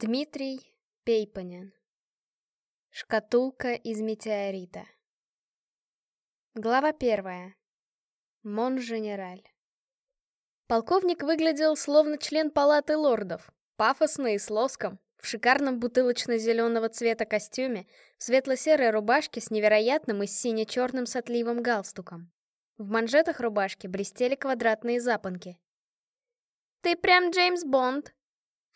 Дмитрий Пейпанин. Шкатулка из метеорита. Глава первая. Мон-Женераль. Полковник выглядел словно член палаты лордов, пафосно и с лоском, в шикарном бутылочно-зеленого цвета костюме, в светло-серой рубашке с невероятным и сине-черным с галстуком. В манжетах рубашки блестели квадратные запонки. «Ты прям Джеймс Бонд!»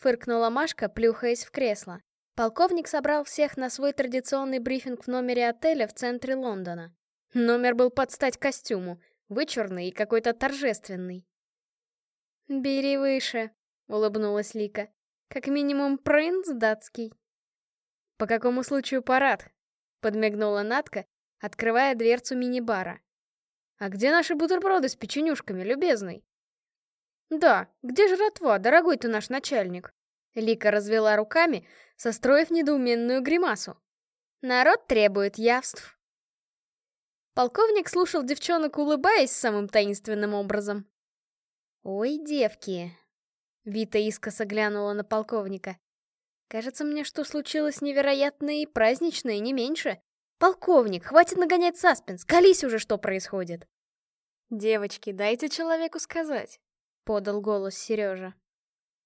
Фыркнула Машка, плюхаясь в кресло. Полковник собрал всех на свой традиционный брифинг в номере отеля в центре Лондона. Номер был под стать костюму, вычурный и какой-то торжественный. «Бери выше», — улыбнулась Лика. «Как минимум принц датский». «По какому случаю парад?» — подмигнула Натка, открывая дверцу мини-бара. «А где наши бутерброды с печенюшками, любезный?» «Да, где жратва, дорогой ты наш начальник?» Лика развела руками, состроив недоуменную гримасу. «Народ требует явств». Полковник слушал девчонок, улыбаясь самым таинственным образом. «Ой, девки!» Вита искоса глянула на полковника. «Кажется мне, что случилось невероятное и праздничное, не меньше. Полковник, хватит нагонять саспенс, колись уже, что происходит!» «Девочки, дайте человеку сказать», — подал голос Сережа.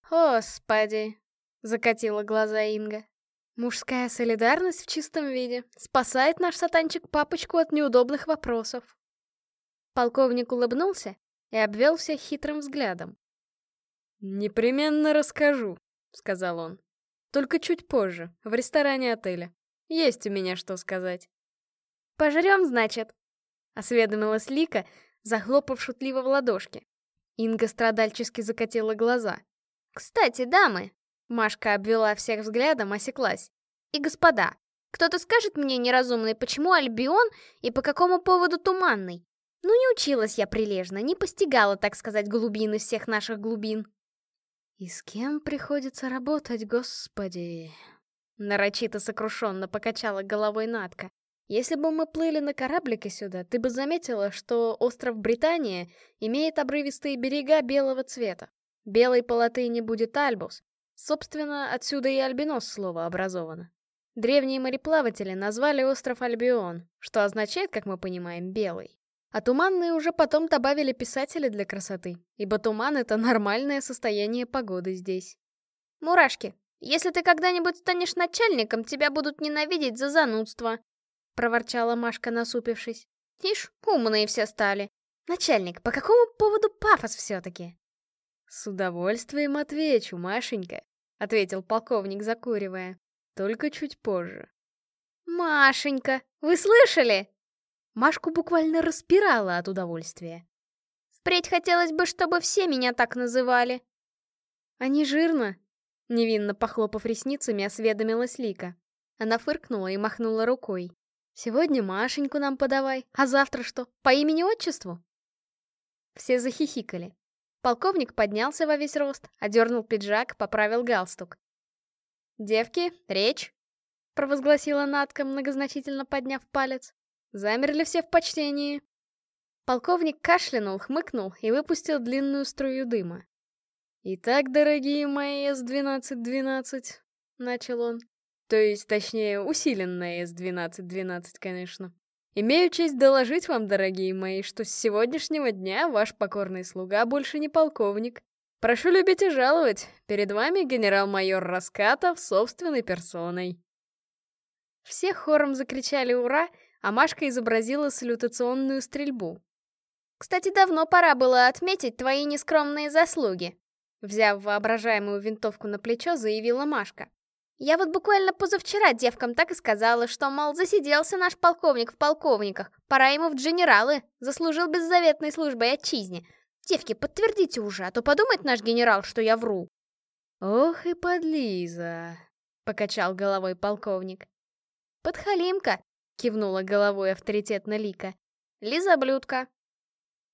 «Господи!» — закатила глаза Инга. «Мужская солидарность в чистом виде спасает наш сатанчик папочку от неудобных вопросов». Полковник улыбнулся и обвел всех хитрым взглядом. «Непременно расскажу», — сказал он. «Только чуть позже, в ресторане отеля. Есть у меня что сказать». «Пожрем, значит?» — осведомилась Лика, захлопав шутливо в ладошки. Инга страдальчески закатила глаза. «Кстати, дамы!» Машка обвела всех взглядом, осеклась. «И господа, кто-то скажет мне, неразумный, почему Альбион и по какому поводу Туманный? Ну не училась я прилежно, не постигала, так сказать, глубины всех наших глубин». «И с кем приходится работать, господи?» Нарочито сокрушенно покачала головой Натка. Если бы мы плыли на кораблике сюда, ты бы заметила, что остров Британия имеет обрывистые берега белого цвета. Белой по латыни будет Альбус. Собственно, отсюда и альбинос слово образовано. Древние мореплаватели назвали остров Альбион, что означает, как мы понимаем, белый. А туманные уже потом добавили писатели для красоты, ибо туман — это нормальное состояние погоды здесь. «Мурашки, если ты когда-нибудь станешь начальником, тебя будут ненавидеть за занудство», проворчала Машка, насупившись. Ишь, умные все стали. Начальник, по какому поводу пафос все-таки? С удовольствием отвечу, Машенька, ответил полковник, закуривая. Только чуть позже. Машенька, вы слышали? Машку буквально распирала от удовольствия. Впредь хотелось бы, чтобы все меня так называли. Не жирно? Невинно похлопав ресницами, осведомилась Лика. Она фыркнула и махнула рукой. Сегодня Машеньку нам подавай, а завтра что, по имени-отчеству?» Все захихикали. Полковник поднялся во весь рост, одернул пиджак, поправил галстук. «Девки, речь!» — провозгласила Натка, многозначительно подняв палец. «Замерли все в почтении!» Полковник кашлянул, хмыкнул и выпустил длинную струю дыма. «Итак, дорогие мои С-12-12», — начал он, то есть, точнее, усиленная С-12-12, конечно. Имею честь доложить вам, дорогие мои, что с сегодняшнего дня ваш покорный слуга больше не полковник. Прошу любить и жаловать, перед вами генерал-майор Раскатов собственной персоной. Все хором закричали «Ура!», а Машка изобразила салютационную стрельбу. «Кстати, давно пора было отметить твои нескромные заслуги», взяв воображаемую винтовку на плечо, заявила Машка. Я вот буквально позавчера девкам так и сказала, что, мол, засиделся наш полковник в полковниках, пора ему в генералы, заслужил беззаветной службой отчизне. Девки, подтвердите уже, а то подумает наш генерал, что я вру. Ох и подлиза, покачал головой полковник. Подхалимка, кивнула головой авторитетно Лика. Лиза блюдка.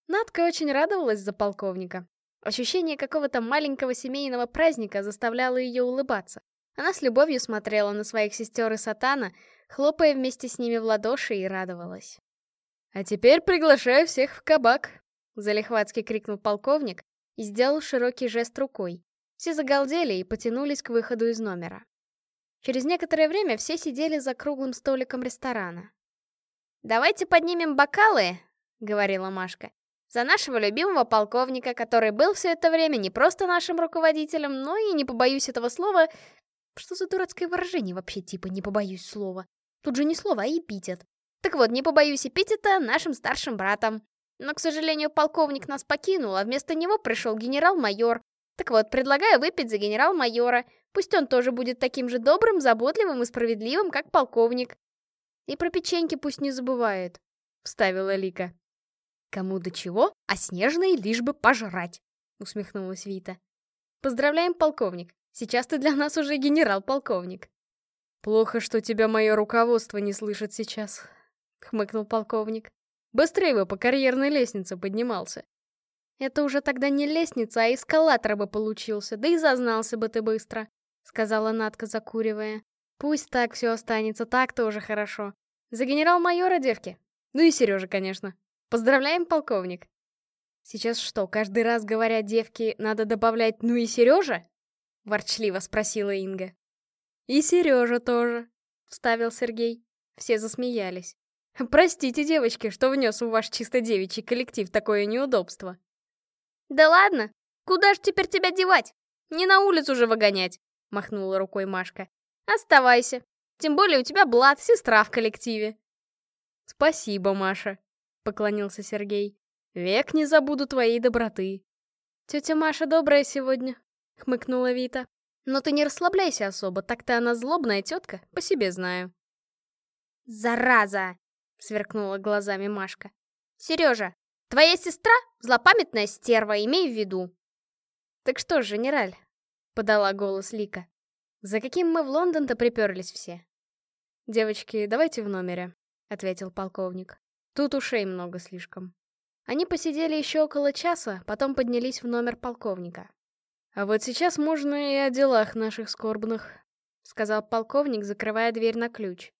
Надка очень радовалась за полковника. Ощущение какого-то маленького семейного праздника заставляло ее улыбаться. Она с любовью смотрела на своих сестер и сатана, хлопая вместе с ними в ладоши и радовалась. «А теперь приглашаю всех в кабак!» — залихватски крикнул полковник и сделал широкий жест рукой. Все загалдели и потянулись к выходу из номера. Через некоторое время все сидели за круглым столиком ресторана. «Давайте поднимем бокалы», — говорила Машка, «за нашего любимого полковника, который был все это время не просто нашим руководителем, но и, не побоюсь этого слова... Что за дурацкое выражение вообще, типа «не побоюсь слова»? Тут же не слово, а эпитет. Так вот, не побоюсь эпитета нашим старшим братом. Но, к сожалению, полковник нас покинул, а вместо него пришел генерал-майор. Так вот, предлагаю выпить за генерал-майора. Пусть он тоже будет таким же добрым, заботливым и справедливым, как полковник. И про печеньки пусть не забывает, — вставила Лика. Кому до чего, а снежной лишь бы пожрать, — усмехнулась Вита. Поздравляем, полковник. Сейчас ты для нас уже генерал-полковник. Плохо, что тебя мое руководство не слышит сейчас, — хмыкнул полковник. Быстрее бы по карьерной лестнице поднимался. Это уже тогда не лестница, а эскалатор бы получился, да и зазнался бы ты быстро, — сказала Натка, закуривая. Пусть так все останется, так тоже хорошо. За генерал-майора, девки. Ну и Сережа, конечно. Поздравляем, полковник. Сейчас что, каждый раз говоря девки, надо добавлять «ну и Сережа»? Ворчливо спросила Инга. И Сережа тоже, вставил Сергей. Все засмеялись. Простите, девочки, что внес в ваш чисто девичий коллектив такое неудобство. Да ладно, куда ж теперь тебя девать? Не на улицу же выгонять, махнула рукой Машка. Оставайся. Тем более у тебя Блад, сестра в коллективе. Спасибо, Маша, поклонился Сергей. Век не забуду твоей доброты. Тетя Маша добрая сегодня, хмыкнула Вита. Но ты не расслабляйся особо, так-то она злобная тетка, по себе знаю. Зараза! сверкнула глазами Машка. Сережа, твоя сестра злопамятная стерва, имей в виду. Так что ж, генераль, подала голос Лика. За каким мы в Лондон-то приперлись все? Девочки, давайте в номере, ответил полковник. Тут ушей много слишком. Они посидели еще около часа, потом поднялись в номер полковника. А вот сейчас можно и о делах наших скорбных, сказал полковник, закрывая дверь на ключ.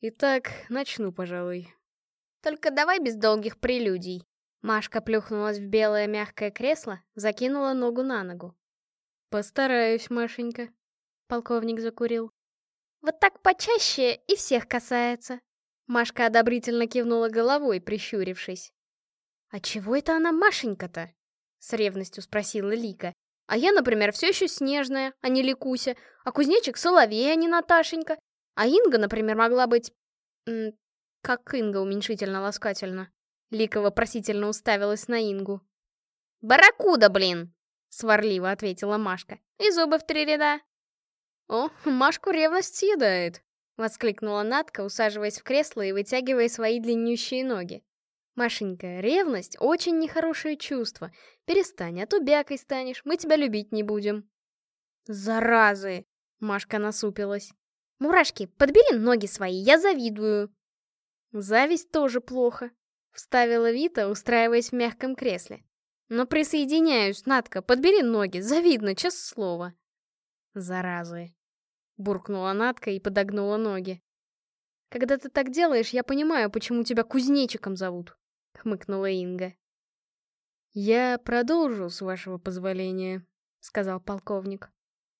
Итак, начну, пожалуй. Только давай без долгих прелюдий. Машка плюхнулась в белое мягкое кресло, закинула ногу на ногу. Постараюсь, Машенька. Полковник закурил. Вот так почаще и всех касается. Машка одобрительно кивнула головой, прищурившись. «А чего это она Машенька-то?» — с ревностью спросила Лика. «А я, например, все еще Снежная, а не Ликуся, а кузнечик Соловей, а не Наташенька. А Инга, например, могла быть... Как Инга уменьшительно-ласкательно». Лика вопросительно уставилась на Ингу. «Барракуда, блин!» — сварливо ответила Машка. «И зубы в три ряда». «О, Машку ревность съедает!» — воскликнула Натка, усаживаясь в кресло и вытягивая свои длиннющие ноги. «Машенька, ревность — очень нехорошее чувство. Перестань, а то бякой станешь, мы тебя любить не будем». «Заразы!» — Машка насупилась. «Мурашки, подбери ноги свои, я завидую». «Зависть тоже плохо», — вставила Вита, устраиваясь в мягком кресле. «Но присоединяюсь, Натка, подбери ноги, завидно, честное слово». «Заразы!» буркнула Натка и подогнула ноги. «Когда ты так делаешь, я понимаю, почему тебя кузнечиком зовут», — хмыкнула Инга. «Я продолжу, с вашего позволения», — сказал полковник.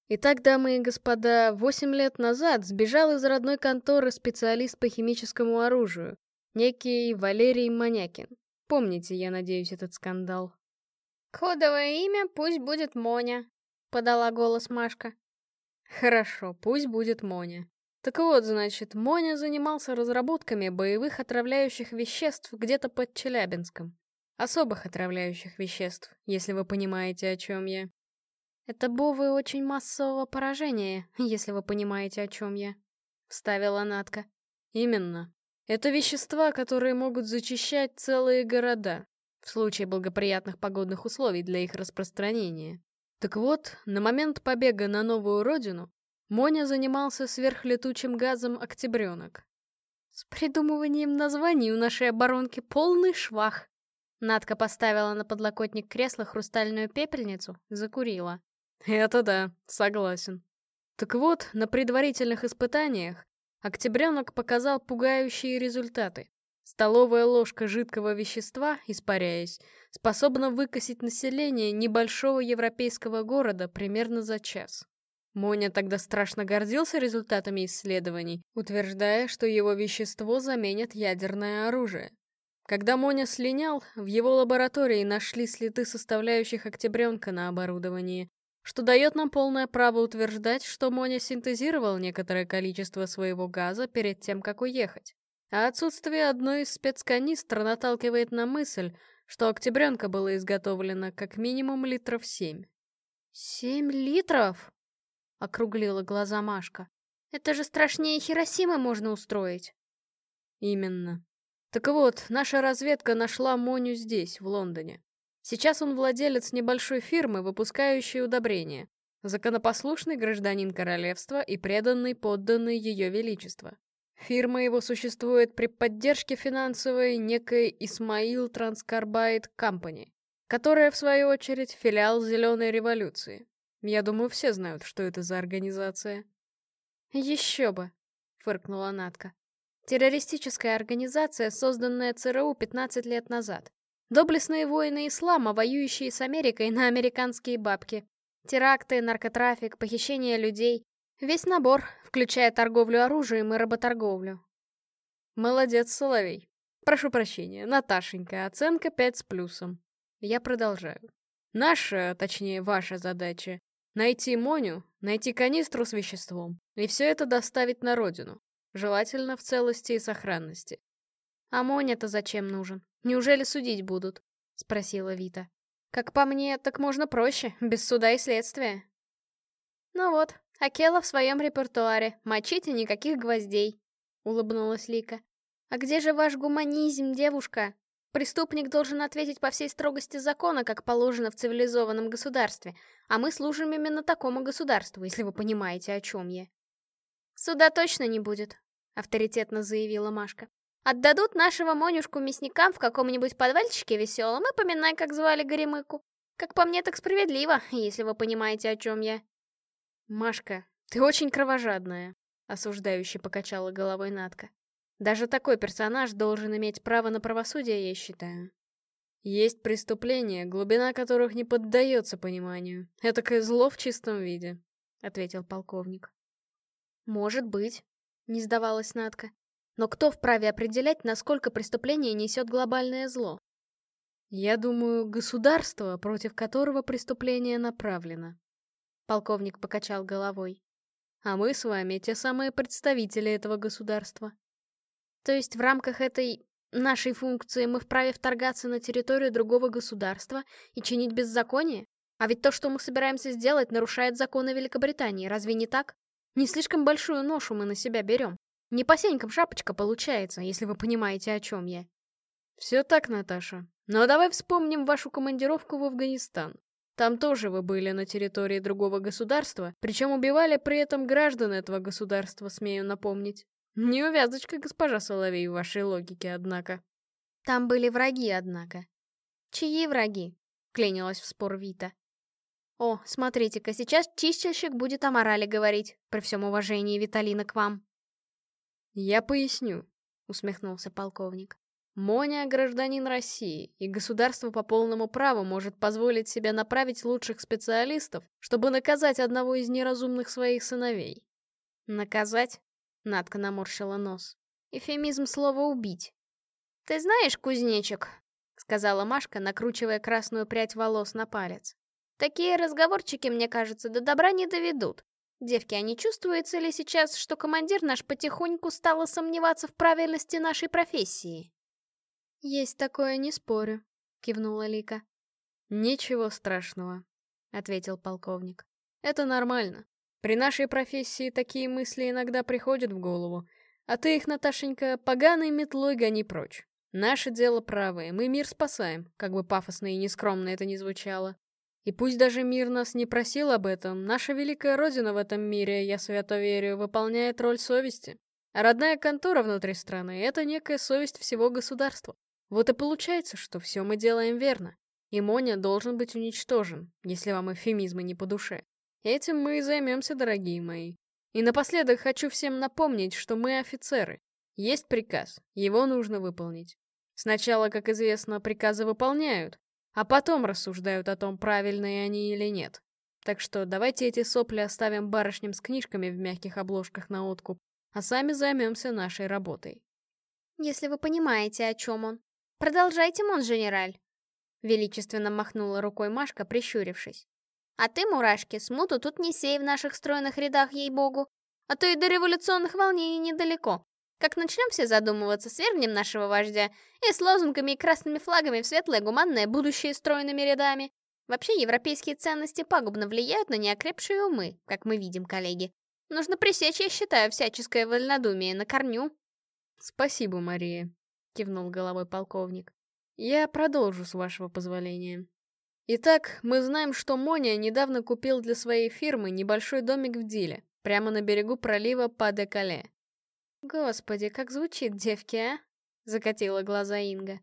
Итак, дамы и господа, восемь лет назад сбежал из родной конторы специалист по химическому оружию, некий Валерий Манякин. Помните, я надеюсь, этот скандал? «Кодовое имя пусть будет Моня», — подала голос Машка. Хорошо, пусть будет Моня. Так вот, значит, Моня занимался разработками боевых отравляющих веществ где-то под Челябинском. Особых отравляющих веществ, если вы понимаете, о чем я. Это бовы очень массового поражения, если вы понимаете, о чем я. Вставила Натка. Именно. Это вещества, которые могут зачищать целые города, в случае благоприятных погодных условий для их распространения. Так вот, на момент побега на новую родину Моня занимался сверхлетучим газом «Октябренок». С придумыванием названий у нашей оборонки полный швах. Надка поставила на подлокотник кресла хрустальную пепельницу, закурила. Это да, согласен. Так вот, на предварительных испытаниях Октябренок показал пугающие результаты. Столовая ложка жидкого вещества, испаряясь, способна выкосить население небольшого европейского города примерно за час. Моня тогда страшно гордился результатами исследований, утверждая, что его вещество заменит ядерное оружие. Когда Моня слинял, в его лаборатории нашли следы составляющих октябренка на оборудовании, что дает нам полное право утверждать, что Моня синтезировал некоторое количество своего газа перед тем, как уехать. А отсутствие одной из спецканистр наталкивает на мысль, что октябренка было изготовлено как минимум литров семь. «Семь литров?» — округлила глаза Машка. «Это же страшнее Хиросимы можно устроить». «Именно. Так вот, наша разведка нашла Моню здесь, в Лондоне. Сейчас он владелец небольшой фирмы, выпускающей удобрения. Законопослушный гражданин королевства и преданный подданный ее величества. Фирма его существует при поддержке финансовой некой Исмаил Транскарбайт Компани, которая, в свою очередь, филиал Зеленой революции. Я думаю, все знают, что это за организация. «Еще бы!» — фыркнула Натка. «Террористическая организация, созданная ЦРУ 15 лет назад. Доблестные воины ислама, воюющие с Америкой на американские бабки. Теракты, наркотрафик, похищение людей. Весь набор, включая торговлю оружием и работорговлю. Молодец, Соловей. Прошу прощения, Наташенька, оценка 5 с плюсом. Я продолжаю. Наша, точнее ваша задача — найти Моню, найти канистру с веществом, и все это доставить на родину. Желательно в целости и сохранности. А Моня-то зачем нужен? Неужели судить будут?» — спросила Вита. «Как по мне, так можно проще, без суда и следствия». «Ну вот, Акела в своем репертуаре, мочите никаких гвоздей», — улыбнулась Лика. «А где же ваш гуманизм, девушка? Преступник должен ответить по всей строгости закона, как положено в цивилизованном государстве, а мы служим именно такому государству, если вы понимаете, о чем я». «Суда точно не будет», — авторитетно заявила Машка. Отдадут нашего Монюшку мясникам в каком-нибудь подвальчике веселом и поминай, как звали Горемыку. Как по мне, так справедливо, если вы понимаете, о чем я. Машка, ты очень кровожадная, осуждающе покачала головой Натка. Даже такой персонаж должен иметь право на правосудие, я считаю. Есть преступления, глубина которых не поддается пониманию. Этакое зло в чистом виде, ответил полковник. Может быть, не сдавалась Натка. Но кто вправе определять, насколько преступление несет глобальное зло? Я думаю, государство, против которого преступление направлено. Полковник покачал головой. А мы с вами те самые представители этого государства. То есть в рамках этой нашей функции мы вправе вторгаться на территорию другого государства и чинить беззаконие? А ведь то, что мы собираемся сделать, нарушает законы Великобритании, разве не так? Не слишком большую ношу мы на себя берем. Не по сенькам шапочка получается, если вы понимаете, о чем я. Все так, Наташа. Но давай вспомним вашу командировку в Афганистан. Там тоже вы были на территории другого государства, причем убивали при этом граждан этого государства, смею напомнить. Неувязочка, госпожа Соловей, в вашей логике, однако. Там были враги, однако. Чьи враги? Клянилась в спор Вита. О, смотрите-ка, сейчас чистильщик будет о морали говорить, при всем уважении Виталина к вам. «Я поясню», — усмехнулся полковник. «Моня — гражданин России, и государство по полному праву может позволить себе направить лучших специалистов, чтобы наказать одного из неразумных своих сыновей». «Наказать?» — Надка наморщила нос. «Эфемизм слова «убить». «Ты знаешь, кузнечик», — сказала Машка, накручивая красную прядь волос на палец. «Такие разговорчики, мне кажется, до добра не доведут. Девки, а не чувствуется ли сейчас, что командир наш потихоньку стал сомневаться в правильности нашей профессии? Есть такое, не спорю, кивнула Лика. Ничего страшного, ответил полковник. Это нормально. При нашей профессии такие мысли иногда приходят в голову. А ты их, Наташенька, поганой метлой гони прочь. Наше дело правое, мы мир спасаем, как бы пафосно и нескромно это ни звучало. И пусть даже мир нас не просил об этом, наша великая родина в этом мире, я свято верю, выполняет роль совести. А родная контора внутри страны — это некая совесть всего государства. Вот и получается, что все мы делаем верно. И Моня должен быть уничтожен, если вам эфемизмы не по душе. Этим мы и займемся, дорогие мои. И напоследок хочу всем напомнить, что мы офицеры. Есть приказ, его нужно выполнить. Сначала, как известно, приказы выполняют, а потом рассуждают о том, правильные они или нет. Так что давайте эти сопли оставим барышням с книжками в мягких обложках на откуп, а сами займемся нашей работой. Если вы понимаете, о чем он. Продолжайте, Монженераль. Величественно махнула рукой Машка, прищурившись. А ты, мурашки, смуту тут не сей в наших стройных рядах, ей-богу. А то и до революционных волнений недалеко. Как начнем все задумываться, свергнем нашего вождя, и с лозунгами и красными флагами в светлое гуманное будущее стройными рядами. Вообще, европейские ценности пагубно влияют на неокрепшие умы, как мы видим, коллеги. Нужно пресечь, я считаю, всяческое вольнодумие на корню. Спасибо, Мария, кивнул головой полковник. Я продолжу, с вашего позволения. Итак, мы знаем, что Моня недавно купил для своей фирмы небольшой домик в Диле, прямо на берегу пролива Па-де-Кале. «Господи, как звучит, девки, а?» — закатила глаза Инга.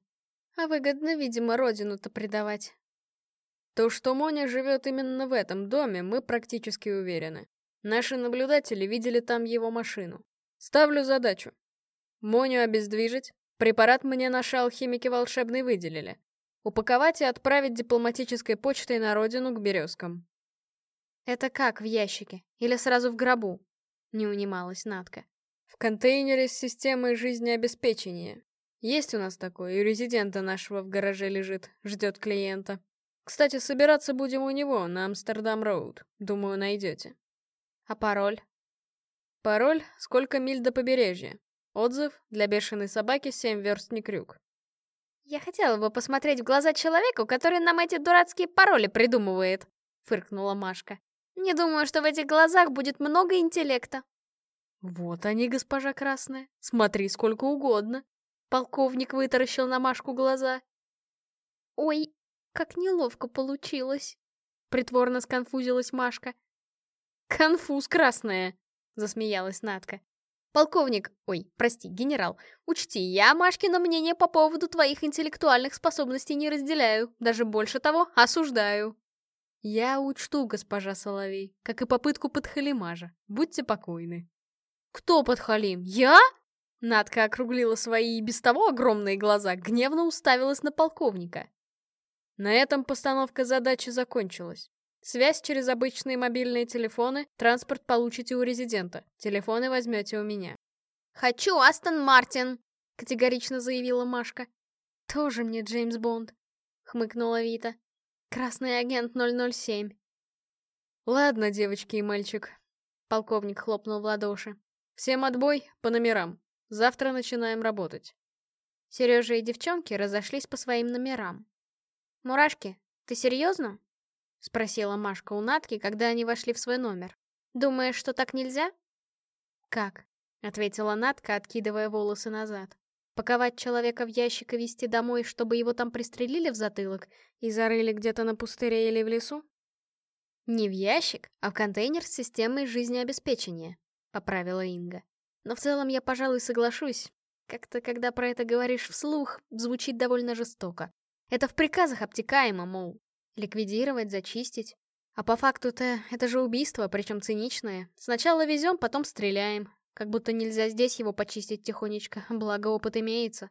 «А выгодно, видимо, родину-то предавать». То, что Моня живет именно в этом доме, мы практически уверены. Наши наблюдатели видели там его машину. Ставлю задачу. Моню обездвижить, препарат мне наши алхимики волшебный выделили. Упаковать и отправить дипломатической почтой на родину к березкам. «Это как в ящике? Или сразу в гробу?» — не унималась Натка. В контейнере с системой жизнеобеспечения. Есть у нас такой, и резидента нашего в гараже лежит, ждет клиента. Кстати, собираться будем у него, на Амстердам-Роуд. Думаю, найдете. А пароль? Пароль — сколько миль до побережья. Отзыв — для бешеной собаки семь верст не крюк. Я хотела бы посмотреть в глаза человеку, который нам эти дурацкие пароли придумывает, фыркнула Машка. Не думаю, что в этих глазах будет много интеллекта. «Вот они, госпожа Красная, смотри сколько угодно!» Полковник вытаращил на Машку глаза. «Ой, как неловко получилось!» Притворно сконфузилась Машка. «Конфуз, Красная!» — засмеялась Натка. «Полковник, ой, прости, генерал, учти, я Машкино мнение по поводу твоих интеллектуальных способностей не разделяю, даже больше того, осуждаю». «Я учту, госпожа Соловей, как и попытку подхалимажа. Будьте покойны». «Кто подхалим? Я?» Надка округлила свои и без того огромные глаза, гневно уставилась на полковника. На этом постановка задачи закончилась. Связь через обычные мобильные телефоны, транспорт получите у резидента, телефоны возьмете у меня. «Хочу Астон Мартин!» — категорично заявила Машка. «Тоже мне Джеймс Бонд», — хмыкнула Вита. «Красный агент 007». «Ладно, девочки и мальчик», — полковник хлопнул в ладоши. Всем отбой, по номерам. Завтра начинаем работать. Сережа и девчонки разошлись по своим номерам. «Мурашки, ты серьезно?» — спросила Машка у Натки, когда они вошли в свой номер. «Думаешь, что так нельзя?» «Как?» — ответила Натка, откидывая волосы назад. «Паковать человека в ящик и везти домой, чтобы его там пристрелили в затылок и зарыли где-то на пустыре или в лесу?» «Не в ящик, а в контейнер с системой жизнеобеспечения», — поправила Инга. «Но в целом я, пожалуй, соглашусь. Как-то, когда про это говоришь вслух, звучит довольно жестоко. Это в приказах обтекаемо, мол, ликвидировать, зачистить. А по факту-то это же убийство, причем циничное. Сначала везем, потом стреляем. Как будто нельзя здесь его почистить тихонечко, благо опыт имеется.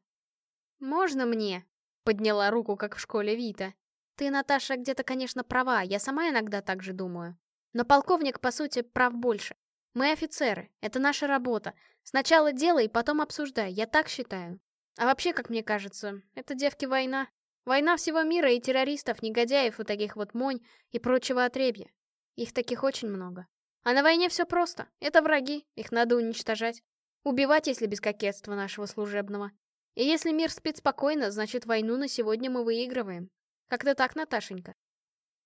«Можно мне?» — подняла руку, как в школе Вита. «Ты, Наташа, где-то, конечно, права, я сама иногда так же думаю. Но полковник, по сути, прав больше. Мы офицеры, это наша работа. Сначала делай, потом обсуждай, я так считаю. А вообще, как мне кажется, это девки война. Война всего мира и террористов, негодяев и таких вот монь и прочего отребья. Их таких очень много. А на войне все просто. Это враги, их надо уничтожать. Убивать, если без кокетства нашего служебного. И если мир спит спокойно, значит войну на сегодня мы выигрываем. Как-то так, Наташенька.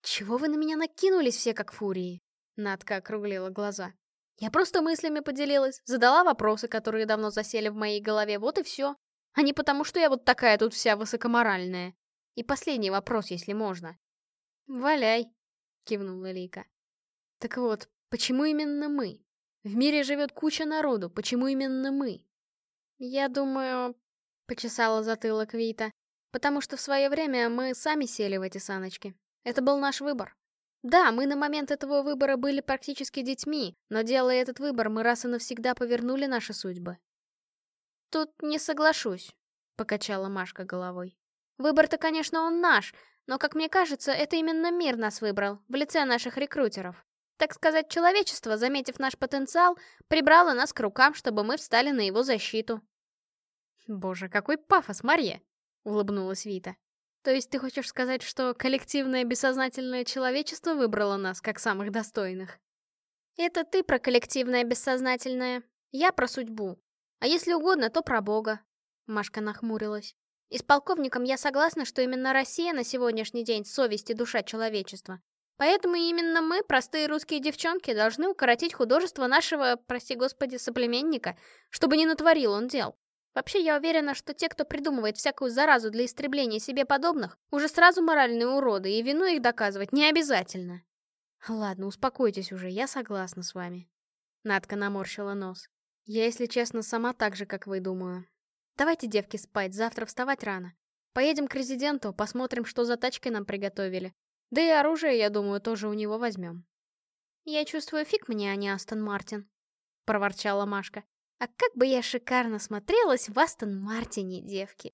Чего вы на меня накинулись все как фурии? Надка округлила глаза. Я просто мыслями поделилась, задала вопросы, которые давно засели в моей голове, вот и все. А не потому, что я вот такая тут вся высокоморальная. И последний вопрос, если можно. «Валяй», — кивнула Лика. «Так вот, почему именно мы? В мире живет куча народу, почему именно мы?» «Я думаю...» — почесала затылок Вита. «Потому что в свое время мы сами сели в эти саночки. Это был наш выбор. Да, мы на момент этого выбора были практически детьми, но делая этот выбор, мы раз и навсегда повернули наши судьбы. Тут не соглашусь, покачала Машка головой. Выбор-то, конечно, он наш, но, как мне кажется, это именно мир нас выбрал, в лице наших рекрутеров. Так сказать, человечество, заметив наш потенциал, прибрало нас к рукам, чтобы мы встали на его защиту. «Боже, какой пафос, Марья!» — улыбнулась Вита. «То есть ты хочешь сказать, что коллективное бессознательное человечество выбрало нас как самых достойных?» «Это ты про коллективное бессознательное, я про судьбу. А если угодно, то про Бога». Машка нахмурилась. И с полковником я согласна, что именно Россия на сегодняшний день совесть и душа человечества. Поэтому именно мы, простые русские девчонки, должны укоротить художество нашего, прости господи, соплеменника, чтобы не натворил он дел. Вообще, я уверена, что те, кто придумывает всякую заразу для истребления себе подобных, уже сразу моральные уроды, и вину их доказывать не обязательно. Ладно, успокойтесь уже, я согласна с вами. Надка наморщила нос. Я, если честно, сама так же, как вы, думаю. Давайте, девки, спать, завтра вставать рано. Поедем к резиденту, посмотрим, что за тачкой нам приготовили. Да и оружие, я думаю, тоже у него возьмем. Я чувствую, фиг мне, а не Астон Мартин, проворчала Машка. А как бы я шикарно смотрелась в Астон Мартине, девки.